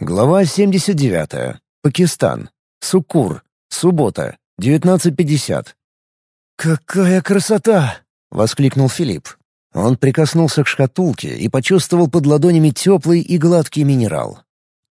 Глава 79. Пакистан. Суккур. Суббота. 19.50. «Какая красота!» — воскликнул Филипп. Он прикоснулся к шкатулке и почувствовал под ладонями теплый и гладкий минерал.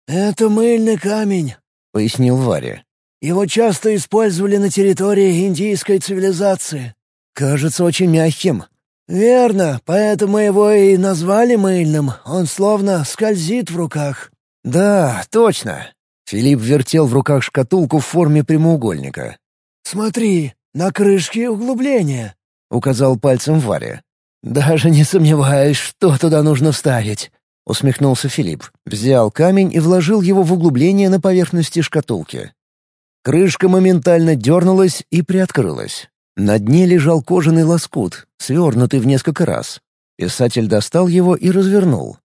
«Это мыльный камень», — пояснил Варя. «Его часто использовали на территории индийской цивилизации. Кажется очень мягким». «Верно, поэтому его и назвали мыльным. Он словно скользит в руках». «Да, точно». Филипп вертел в руках шкатулку в форме прямоугольника. «Смотри, на крышке углубление», — указал пальцем Варя. «Даже не сомневаюсь, что туда нужно вставить», — усмехнулся Филипп. Взял камень и вложил его в углубление на поверхности шкатулки. Крышка моментально дернулась и приоткрылась. На дне лежал кожаный лоскут, свернутый в несколько раз. Писатель достал его и развернул.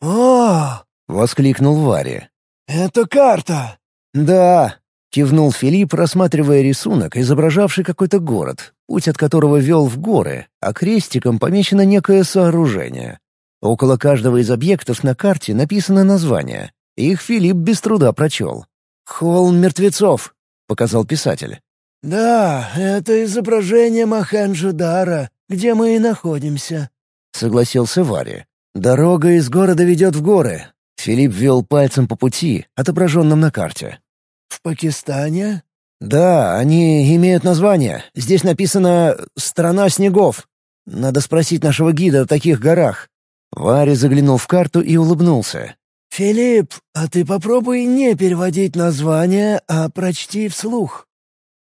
«О!» — воскликнул Варя. «Это карта!» «Да!» — кивнул Филипп, рассматривая рисунок, изображавший какой-то город, путь от которого вел в горы, а крестиком помечено некое сооружение. Около каждого из объектов на карте написано название. Их Филипп без труда прочел. «Холм мертвецов», — показал писатель. «Да, это изображение Махенджидара, где мы и находимся», — согласился Варя. «Дорога из города ведет в горы, Филипп вел пальцем по пути, отображенном на карте. «В Пакистане?» «Да, они имеют название. Здесь написано «Страна снегов». Надо спросить нашего гида о таких горах». Варя заглянул в карту и улыбнулся. «Филипп, а ты попробуй не переводить название, а прочти вслух».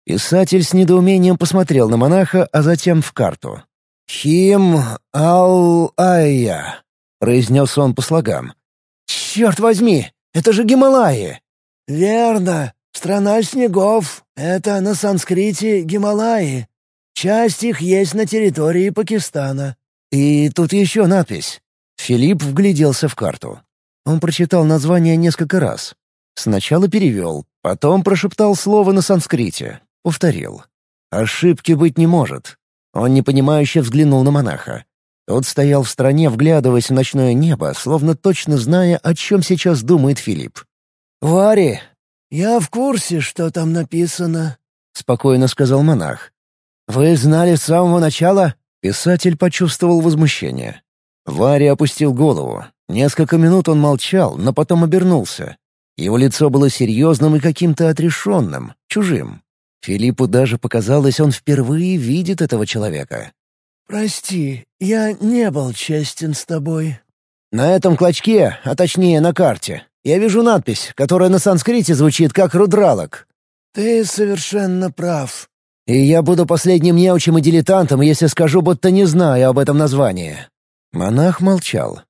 Писатель с недоумением посмотрел на монаха, а затем в карту. «Хим Ал-Айя», — произнес он по слогам. «Черт возьми, это же Гималаи!» «Верно. Страна снегов — это на санскрите Гималаи. Часть их есть на территории Пакистана». «И тут еще надпись». Филипп вгляделся в карту. Он прочитал название несколько раз. Сначала перевел, потом прошептал слово на санскрите. Повторил. «Ошибки быть не может». Он непонимающе взглянул на монаха. Тот стоял в стороне, вглядываясь в ночное небо, словно точно зная, о чем сейчас думает Филипп. «Вари, я в курсе, что там написано», — спокойно сказал монах. «Вы знали с самого начала?» Писатель почувствовал возмущение. Вари опустил голову. Несколько минут он молчал, но потом обернулся. Его лицо было серьезным и каким-то отрешенным, чужим. Филиппу даже показалось, он впервые видит этого человека. «Прости, я не был честен с тобой». «На этом клочке, а точнее на карте, я вижу надпись, которая на санскрите звучит как «рудралок». «Ты совершенно прав». «И я буду последним неучим и дилетантом, если скажу, будто не знаю об этом названии». Монах молчал.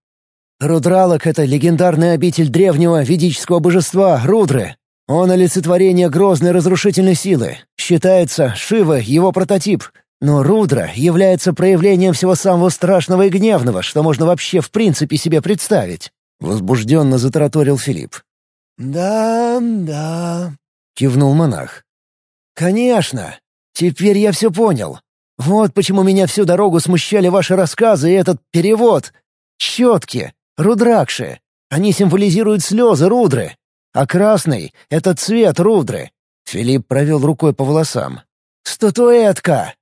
«Рудралок — это легендарная обитель древнего ведического божества Рудры. Он — олицетворение грозной разрушительной силы. Считается, Шива — его прототип — но Рудра является проявлением всего самого страшного и гневного, что можно вообще в принципе себе представить», — возбужденно затараторил Филипп. «Да, да», — кивнул монах. «Конечно. Теперь я все понял. Вот почему меня всю дорогу смущали ваши рассказы и этот перевод. Четки, рудракши. Они символизируют слезы Рудры. А красный — это цвет Рудры». Филипп провел рукой по волосам. «Статуэтка!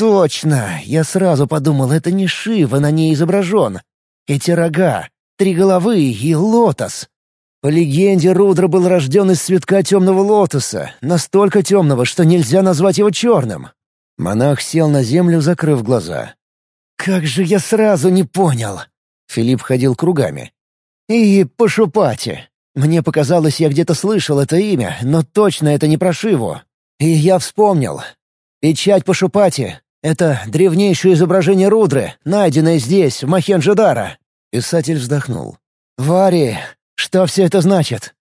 Точно! Я сразу подумал, это не Шива на ней изображен. Эти рога, три головы и лотос. По легенде, Рудра был рожден из цветка темного лотоса, настолько темного, что нельзя назвать его черным. Монах сел на землю, закрыв глаза. «Как же я сразу не понял!» Филипп ходил кругами. «И Пашупати. Мне показалось, я где-то слышал это имя, но точно это не про Шиву. И я вспомнил. Печать Пашупати это древнейшее изображение Рудры, найденное здесь, в Махенджадара». Писатель вздохнул. «Вари, что все это значит?»